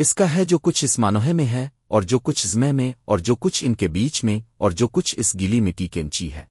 اس کا ہے جو کچھ اس مانوہے میں ہے اور جو کچھ زمے میں اور جو کچھ ان کے بیچ میں اور جو کچھ اس گیلی مٹی کے انچی ہے۔